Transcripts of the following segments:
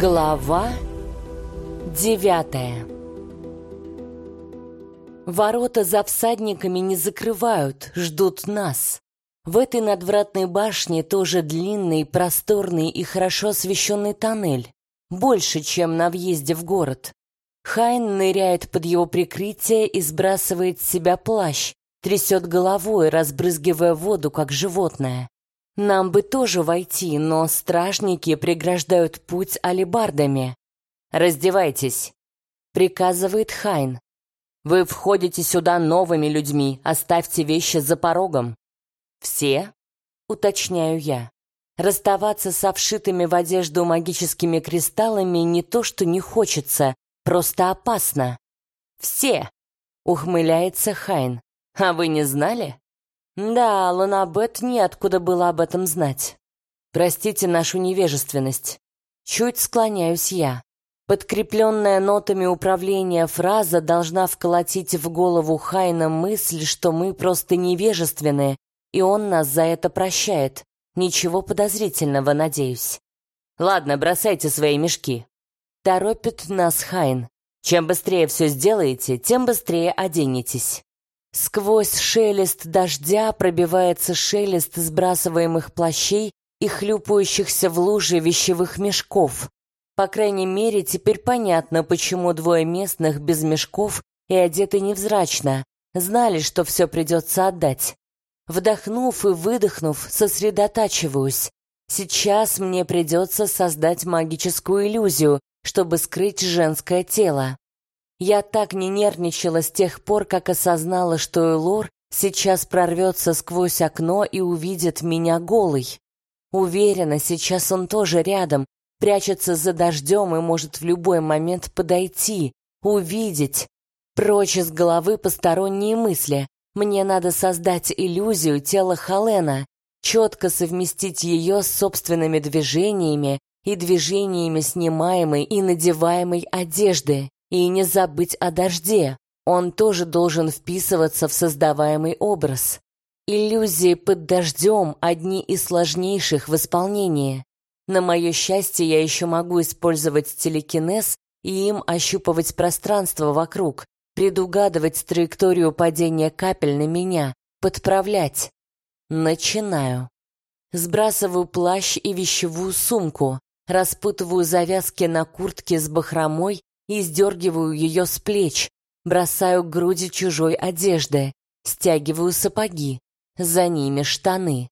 Глава девятая Ворота за всадниками не закрывают, ждут нас. В этой надвратной башне тоже длинный, просторный и хорошо освещенный тоннель. Больше, чем на въезде в город. Хайн ныряет под его прикрытие и сбрасывает с себя плащ, трясет головой, разбрызгивая воду, как животное. Нам бы тоже войти, но стражники преграждают путь алебардами. «Раздевайтесь», — приказывает Хайн. «Вы входите сюда новыми людьми, оставьте вещи за порогом». «Все?» — уточняю я. Расставаться со вшитыми в одежду магическими кристаллами не то что не хочется, просто опасно. «Все!» — ухмыляется Хайн. «А вы не знали?» Да, Ланабет неоткуда было об этом знать. Простите нашу невежественность. Чуть склоняюсь я. Подкрепленная нотами управления фраза должна вколотить в голову Хайна мысль, что мы просто невежественны, и он нас за это прощает. Ничего подозрительного, надеюсь. Ладно, бросайте свои мешки. Торопит нас Хайн. Чем быстрее все сделаете, тем быстрее оденетесь. Сквозь шелест дождя пробивается шелест сбрасываемых плащей и хлюпающихся в луже вещевых мешков. По крайней мере, теперь понятно, почему двое местных без мешков и одеты невзрачно, знали, что все придется отдать. Вдохнув и выдохнув, сосредотачиваюсь. Сейчас мне придется создать магическую иллюзию, чтобы скрыть женское тело. Я так не нервничала с тех пор, как осознала, что Элор сейчас прорвется сквозь окно и увидит меня голой. Уверена, сейчас он тоже рядом, прячется за дождем и может в любой момент подойти, увидеть. Прочь из головы посторонние мысли. Мне надо создать иллюзию тела Халена, четко совместить ее с собственными движениями и движениями снимаемой и надеваемой одежды. И не забыть о дожде. Он тоже должен вписываться в создаваемый образ. Иллюзии под дождем – одни из сложнейших в исполнении. На мое счастье, я еще могу использовать телекинез и им ощупывать пространство вокруг, предугадывать траекторию падения капель на меня, подправлять. Начинаю. Сбрасываю плащ и вещевую сумку, распутываю завязки на куртке с бахромой и сдергиваю ее с плеч, бросаю к груди чужой одежды, стягиваю сапоги, за ними штаны.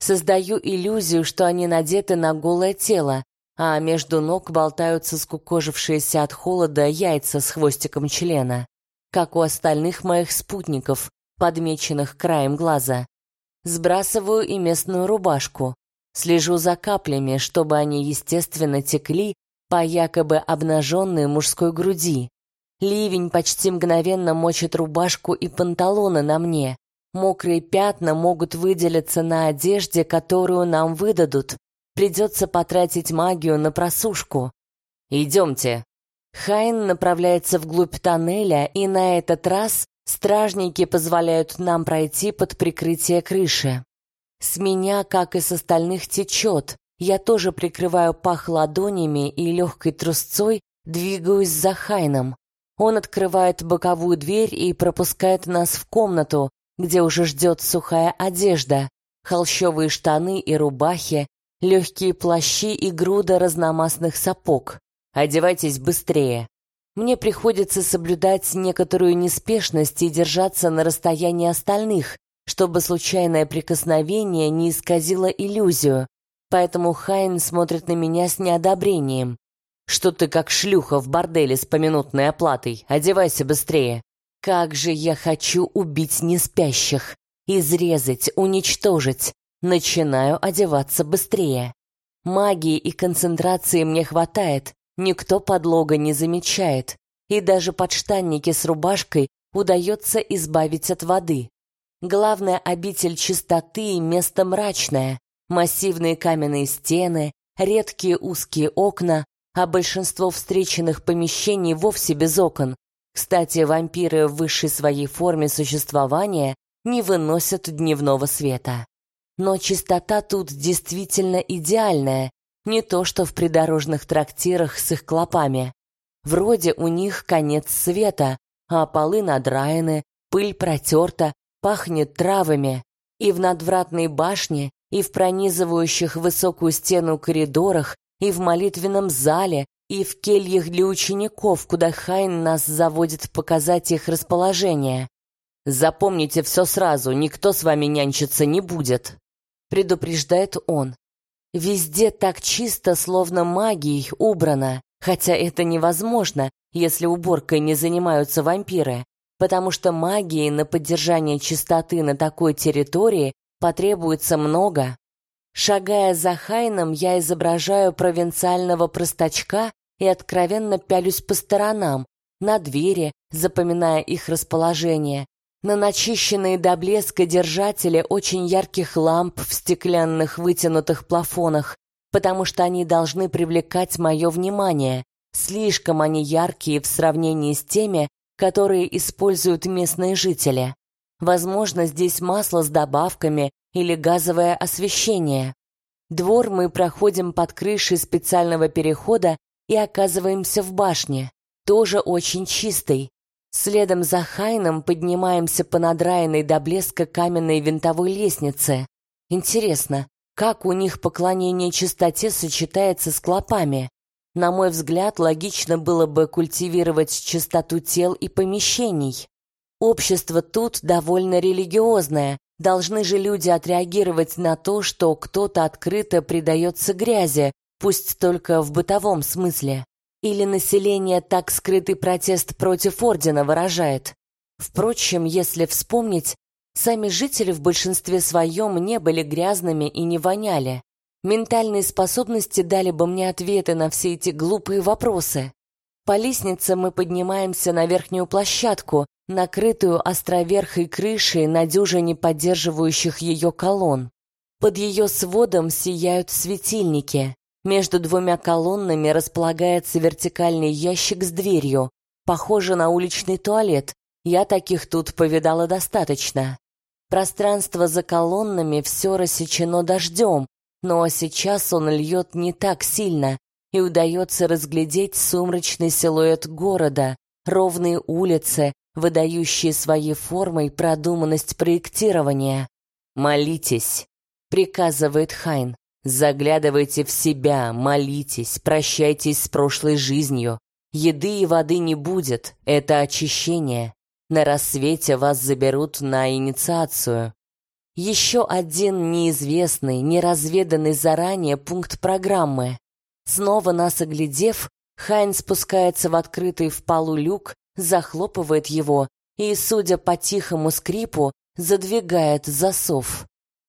Создаю иллюзию, что они надеты на голое тело, а между ног болтаются скукожившиеся от холода яйца с хвостиком члена, как у остальных моих спутников, подмеченных краем глаза. Сбрасываю и местную рубашку, слежу за каплями, чтобы они естественно текли по якобы обнаженной мужской груди. Ливень почти мгновенно мочит рубашку и панталоны на мне. Мокрые пятна могут выделиться на одежде, которую нам выдадут. Придется потратить магию на просушку. «Идемте». Хайн направляется вглубь тоннеля, и на этот раз стражники позволяют нам пройти под прикрытие крыши. С меня, как и с остальных, течет, я тоже прикрываю пах ладонями и легкой трусцой двигаюсь за Хайном. Он открывает боковую дверь и пропускает нас в комнату, где уже ждет сухая одежда, холщовые штаны и рубахи, легкие плащи и груда разномастных сапог. Одевайтесь быстрее. Мне приходится соблюдать некоторую неспешность и держаться на расстоянии остальных, чтобы случайное прикосновение не исказило иллюзию, поэтому Хайн смотрит на меня с неодобрением. «Что ты как шлюха в борделе с поминутной оплатой? Одевайся быстрее!» «Как же я хочу убить неспящих! Изрезать, уничтожить!» Начинаю одеваться быстрее. Магии и концентрации мне хватает, никто подлога не замечает, и даже подштанники с рубашкой удается избавить от воды. Главная обитель чистоты — место мрачное, массивные каменные стены, редкие узкие окна, а большинство встреченных помещений вовсе без окон. Кстати, вампиры в высшей своей форме существования не выносят дневного света. Но чистота тут действительно идеальная, Не то что в придорожных трактирах с их клопами. Вроде у них конец света, а полы надраены, пыль протерта, пахнет травами. И в надвратной башне, и в пронизывающих высокую стену коридорах, и в молитвенном зале, и в кельях для учеников, куда Хайн нас заводит показать их расположение. Запомните все сразу, никто с вами нянчиться не будет, предупреждает он. Везде так чисто, словно магией убрано, хотя это невозможно, если уборкой не занимаются вампиры, потому что магии на поддержание чистоты на такой территории потребуется много. Шагая за Хайном, я изображаю провинциального простачка и откровенно пялюсь по сторонам, на двери, запоминая их расположение, на начищенные до блеска держатели очень ярких ламп в стеклянных вытянутых плафонах, потому что они должны привлекать мое внимание. Слишком они яркие в сравнении с теми, которые используют местные жители. Возможно, здесь масло с добавками или газовое освещение. Двор мы проходим под крышей специального перехода и оказываемся в башне, тоже очень чистой, Следом за Хайном поднимаемся по надраенной до блеска каменной винтовой лестнице. Интересно, как у них поклонение чистоте сочетается с клопами? На мой взгляд, логично было бы культивировать чистоту тел и помещений. Общество тут довольно религиозное. Должны же люди отреагировать на то, что кто-то открыто предается грязи, пусть только в бытовом смысле. Или население так скрытый протест против ордена выражает? Впрочем, если вспомнить, сами жители в большинстве своем не были грязными и не воняли. Ментальные способности дали бы мне ответы на все эти глупые вопросы. По лестнице мы поднимаемся на верхнюю площадку, накрытую островерхой крышей на дюжине поддерживающих ее колонн. Под ее сводом сияют светильники. Между двумя колоннами располагается вертикальный ящик с дверью, похоже на уличный туалет. Я таких тут повидала достаточно. Пространство за колоннами все рассечено дождем, но сейчас он льет не так сильно, и удается разглядеть сумрачный силуэт города, ровные улицы, выдающие своей формой продуманность проектирования. «Молитесь», — приказывает Хайн. Заглядывайте в себя, молитесь, прощайтесь с прошлой жизнью. Еды и воды не будет, это очищение. На рассвете вас заберут на инициацию. Еще один неизвестный, неразведанный заранее пункт программы. Снова нас оглядев, Хайн спускается в открытый в полу люк, захлопывает его и, судя по тихому скрипу, задвигает засов.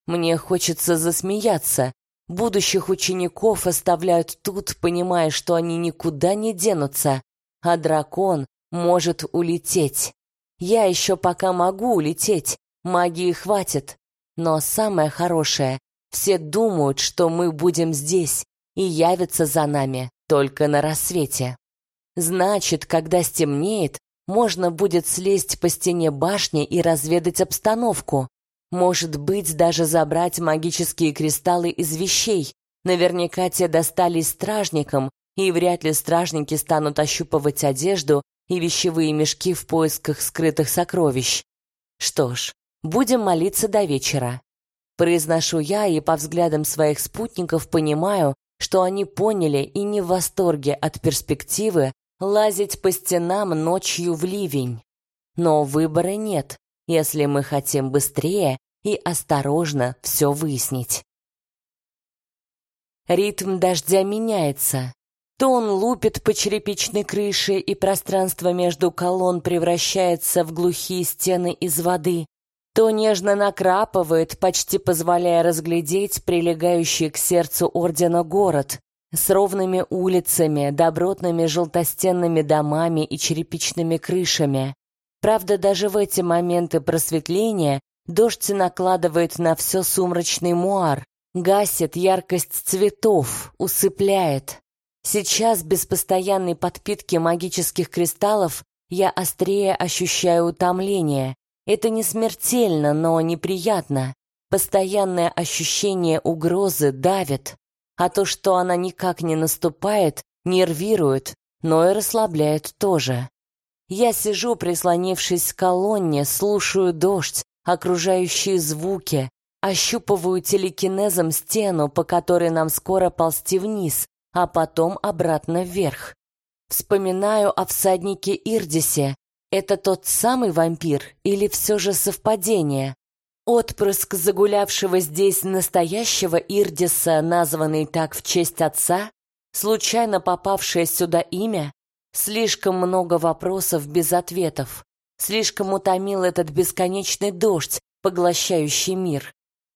Мне хочется засмеяться, Будущих учеников оставляют тут, понимая, что они никуда не денутся, а дракон может улететь. Я еще пока могу улететь, магии хватит. Но самое хорошее, все думают, что мы будем здесь и явятся за нами только на рассвете. Значит, когда стемнеет, можно будет слезть по стене башни и разведать обстановку. Может быть, даже забрать магические кристаллы из вещей. Наверняка те достались стражникам, и вряд ли стражники станут ощупывать одежду и вещевые мешки в поисках скрытых сокровищ. Что ж, будем молиться до вечера. Произношу я и по взглядам своих спутников понимаю, что они поняли и не в восторге от перспективы лазить по стенам ночью в ливень. Но выбора нет если мы хотим быстрее и осторожно все выяснить. Ритм дождя меняется. То он лупит по черепичной крыше, и пространство между колонн превращается в глухие стены из воды, то нежно накрапывает, почти позволяя разглядеть прилегающий к сердцу ордена город с ровными улицами, добротными желтостенными домами и черепичными крышами. Правда, даже в эти моменты просветления дождь накладывает на все сумрачный муар, гасит яркость цветов, усыпляет. Сейчас без постоянной подпитки магических кристаллов я острее ощущаю утомление. Это не смертельно, но неприятно. Постоянное ощущение угрозы давит. А то, что она никак не наступает, нервирует, но и расслабляет тоже. Я сижу, прислонившись к колонне, слушаю дождь, окружающие звуки, ощупываю телекинезом стену, по которой нам скоро ползти вниз, а потом обратно вверх. Вспоминаю о всаднике Ирдисе. Это тот самый вампир или все же совпадение? Отпрыск загулявшего здесь настоящего Ирдиса, названный так в честь отца? Случайно попавшее сюда имя? Слишком много вопросов без ответов. Слишком утомил этот бесконечный дождь, поглощающий мир.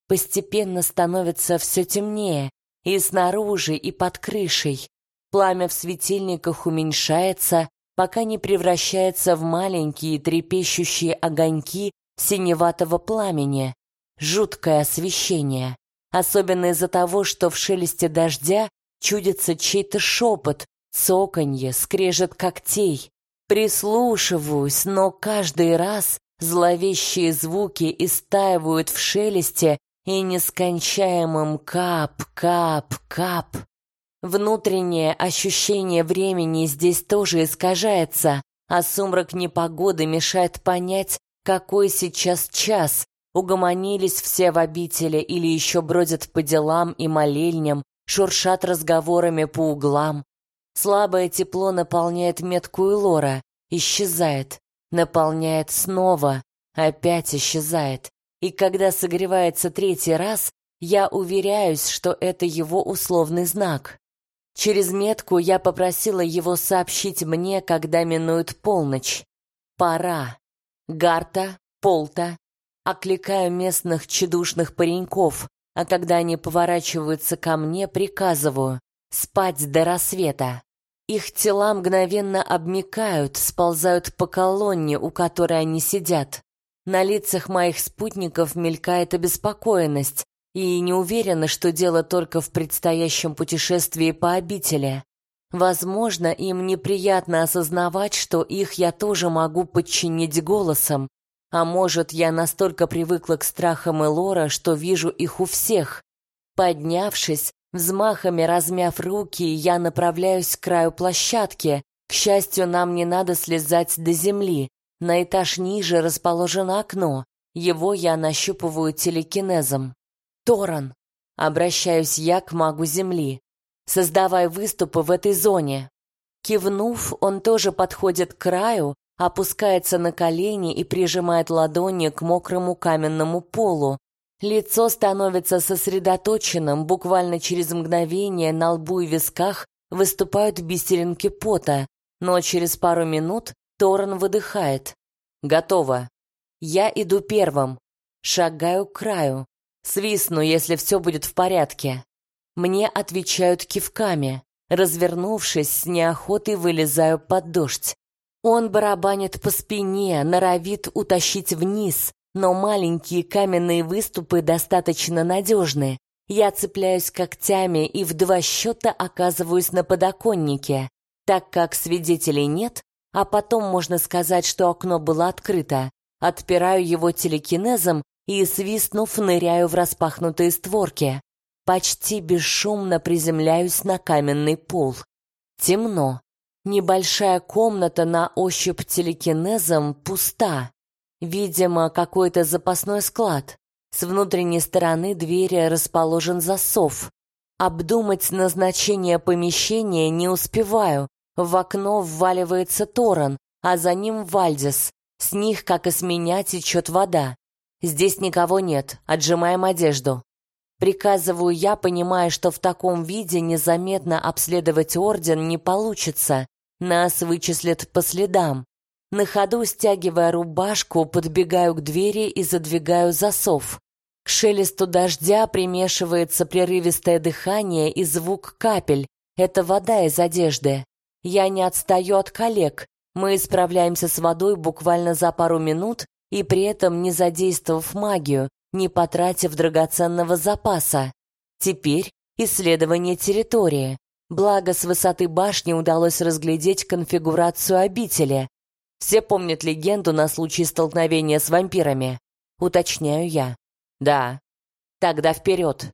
Постепенно становится все темнее, и снаружи, и под крышей. Пламя в светильниках уменьшается, пока не превращается в маленькие трепещущие огоньки синеватого пламени. Жуткое освещение. Особенно из-за того, что в шелесте дождя чудится чей-то шепот, цоканье, скрежет когтей. Прислушиваюсь, но каждый раз зловещие звуки истаивают в шелесте и нескончаемым кап-кап-кап. Внутреннее ощущение времени здесь тоже искажается, а сумрак непогоды мешает понять, какой сейчас час. Угомонились все в обители или еще бродят по делам и молельням, шуршат разговорами по углам. Слабое тепло наполняет меткую лора, исчезает, наполняет снова, опять исчезает. И когда согревается третий раз, я уверяюсь, что это его условный знак. Через метку я попросила его сообщить мне, когда минует полночь. Пора. Гарта, Полта. Окликаю местных чедушных пареньков, а когда они поворачиваются ко мне, приказываю спать до рассвета. Их тела мгновенно обмикают, сползают по колонне, у которой они сидят. На лицах моих спутников мелькает обеспокоенность, и не уверена, что дело только в предстоящем путешествии по обители. Возможно, им неприятно осознавать, что их я тоже могу подчинить голосом, а может, я настолько привыкла к страхам Элора, что вижу их у всех. Поднявшись, Взмахами размяв руки, я направляюсь к краю площадки. К счастью, нам не надо слезать до земли. На этаж ниже расположено окно. Его я нащупываю телекинезом. Торан. Обращаюсь я к магу земли. Создавай выступы в этой зоне. Кивнув, он тоже подходит к краю, опускается на колени и прижимает ладони к мокрому каменному полу. Лицо становится сосредоточенным, буквально через мгновение на лбу и висках выступают бисеринки пота, но через пару минут Торн выдыхает. Готово. Я иду первым. Шагаю к краю. Свистну, если все будет в порядке. Мне отвечают кивками. Развернувшись, с неохотой вылезаю под дождь. Он барабанит по спине, норовит утащить вниз, но маленькие каменные выступы достаточно надежны. Я цепляюсь когтями и в два счета оказываюсь на подоконнике. Так как свидетелей нет, а потом можно сказать, что окно было открыто, отпираю его телекинезом и, свистнув, ныряю в распахнутые створки. Почти бесшумно приземляюсь на каменный пол. Темно. Небольшая комната на ощупь телекинезом пуста. Видимо, какой-то запасной склад. С внутренней стороны двери расположен засов. Обдумать назначение помещения не успеваю. В окно вваливается Торан, а за ним Вальдис. С них, как и с меня, течет вода. Здесь никого нет, отжимаем одежду. Приказываю я, понимая, что в таком виде незаметно обследовать орден не получится. Нас вычислят по следам. На ходу, стягивая рубашку, подбегаю к двери и задвигаю засов. К шелесту дождя примешивается прерывистое дыхание и звук капель. Это вода из одежды. Я не отстаю от коллег. Мы справляемся с водой буквально за пару минут и при этом не задействовав магию, не потратив драгоценного запаса. Теперь исследование территории. Благо, с высоты башни удалось разглядеть конфигурацию обители. Все помнят легенду на случай столкновения с вампирами. Уточняю я. Да. Тогда вперед.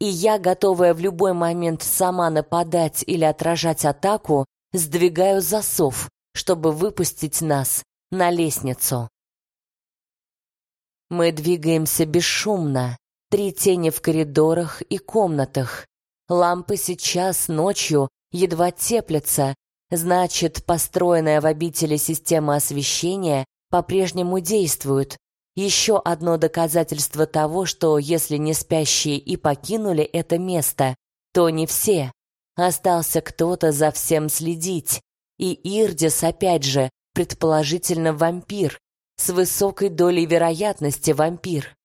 и я, готовая в любой момент сама нападать или отражать атаку, сдвигаю засов, чтобы выпустить нас на лестницу. Мы двигаемся бесшумно, три тени в коридорах и комнатах. Лампы сейчас, ночью, едва теплятся, значит, построенная в обители система освещения по-прежнему действует, еще одно доказательство того, что если не спящие и покинули это место, то не все. Остался кто-то за всем следить. И Ирдис, опять же, предположительно вампир, с высокой долей вероятности вампир.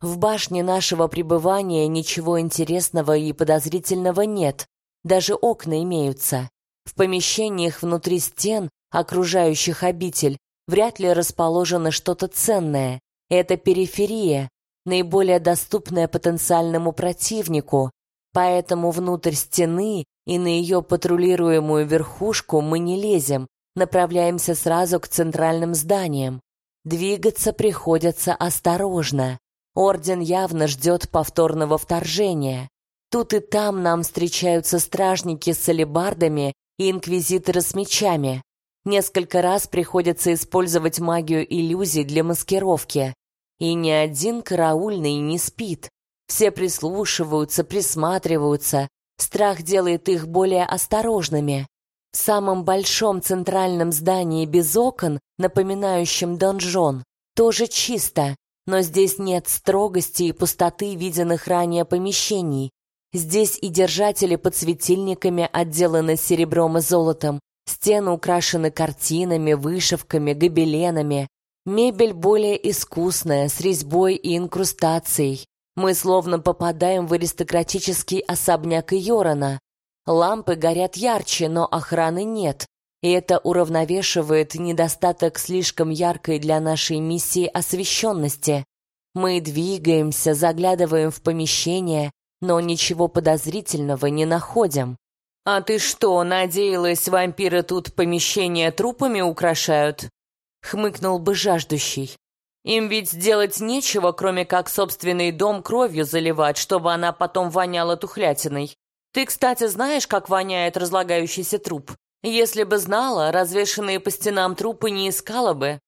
В башне нашего пребывания ничего интересного и подозрительного нет, даже окна имеются. В помещениях внутри стен, окружающих обитель, вряд ли расположено что-то ценное. Это периферия, наиболее доступная потенциальному противнику, поэтому внутрь стены и на ее патрулируемую верхушку мы не лезем, направляемся сразу к центральным зданиям. Двигаться приходится осторожно. Орден явно ждет повторного вторжения. Тут и там нам встречаются стражники с алебардами и инквизиторы с мечами. Несколько раз приходится использовать магию иллюзий для маскировки. И ни один караульный не спит. Все прислушиваются, присматриваются. Страх делает их более осторожными. В самом большом центральном здании без окон, напоминающем донжон, тоже чисто, но здесь нет строгости и пустоты виденных ранее помещений. Здесь и держатели под светильниками отделаны серебром и золотом, Стены украшены картинами, вышивками, гобеленами. Мебель более искусная, с резьбой и инкрустацией. Мы словно попадаем в аристократический особняк Йорона. Лампы горят ярче, но охраны нет. И это уравновешивает недостаток слишком яркой для нашей миссии освещенности. Мы двигаемся, заглядываем в помещение, но ничего подозрительного не находим. «А ты что, надеялась, вампиры тут помещение трупами украшают?» — хмыкнул бы жаждущий. «Им ведь делать нечего, кроме как собственный дом кровью заливать, чтобы она потом воняла тухлятиной. Ты, кстати, знаешь, как воняет разлагающийся труп? Если бы знала, развешанные по стенам трупы не искала бы».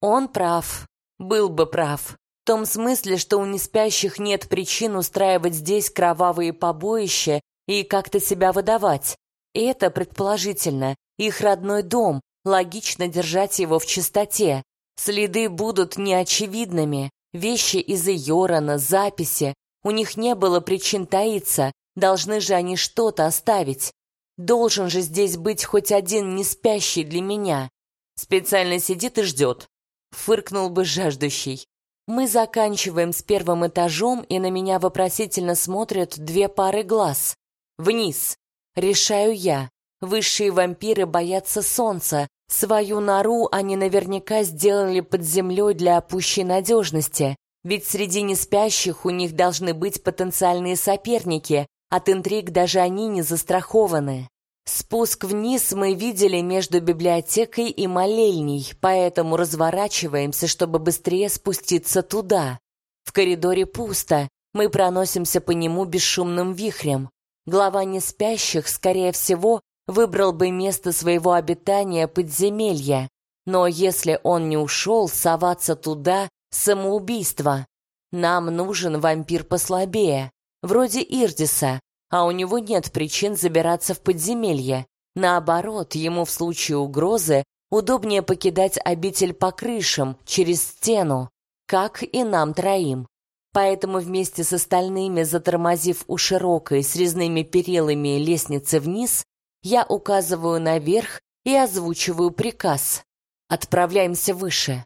Он прав. Был бы прав. В том смысле, что у неспящих нет причин устраивать здесь кровавые побоища и как-то себя выдавать. Это, предположительно, их родной дом, логично держать его в чистоте. Следы будут неочевидными, вещи из Йорона, записи. У них не было причин таиться, должны же они что-то оставить. Должен же здесь быть хоть один не спящий для меня. Специально сидит и ждет. Фыркнул бы жаждущий. Мы заканчиваем с первым этажом, и на меня вопросительно смотрят две пары глаз. Вниз. Решаю я. Высшие вампиры боятся солнца. Свою нору они наверняка сделали под землей для опущей надежности. Ведь среди неспящих у них должны быть потенциальные соперники. От интриг даже они не застрахованы. Спуск вниз мы видели между библиотекой и молельней, поэтому разворачиваемся, чтобы быстрее спуститься туда. В коридоре пусто, мы проносимся по нему бесшумным вихрем. Глава неспящих, скорее всего, выбрал бы место своего обитания подземелья. Но если он не ушел, соваться туда — самоубийство. Нам нужен вампир послабее, вроде Ирдиса, а у него нет причин забираться в подземелье. Наоборот, ему в случае угрозы удобнее покидать обитель по крышам, через стену, как и нам троим. Поэтому вместе с остальными, затормозив у широкой с резными перилами лестницы вниз, я указываю наверх и озвучиваю приказ. Отправляемся выше.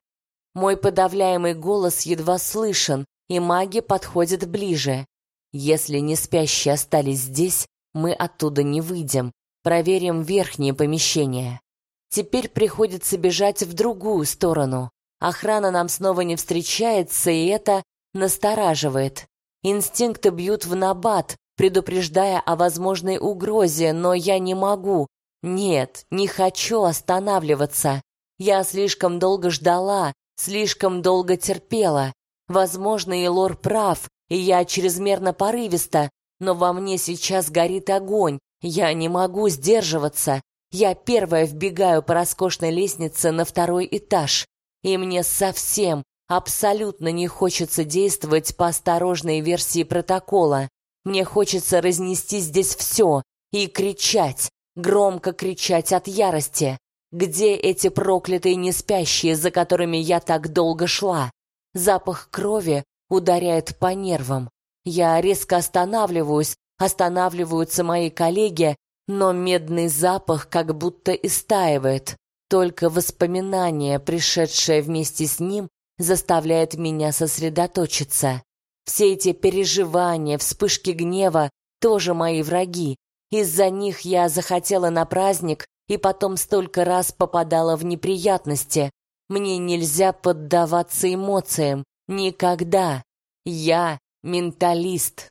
Мой подавляемый голос едва слышен, и маги подходят ближе. Если не спящие остались здесь, мы оттуда не выйдем. Проверим верхние помещения. Теперь приходится бежать в другую сторону. Охрана нам снова не встречается, и это настораживает. Инстинкты бьют в набат, предупреждая о возможной угрозе, но я не могу. Нет, не хочу останавливаться. Я слишком долго ждала, слишком долго терпела. Возможно, и Лор прав, и я чрезмерно порывиста, но во мне сейчас горит огонь. Я не могу сдерживаться. Я первая вбегаю по роскошной лестнице на второй этаж, и мне совсем, абсолютно не хочется действовать по осторожной версии протокола. Мне хочется разнести здесь все и кричать, громко кричать от ярости. Где эти проклятые неспящие, за которыми я так долго шла? Запах крови ударяет по нервам. Я резко останавливаюсь, останавливаются мои коллеги, но медный запах как будто истаивает. Только воспоминание, пришедшее вместе с ним, заставляет меня сосредоточиться. Все эти переживания, вспышки гнева тоже мои враги. Из-за них я захотела на праздник и потом столько раз попадала в неприятности. Мне нельзя поддаваться эмоциям. Никогда. Я менталист.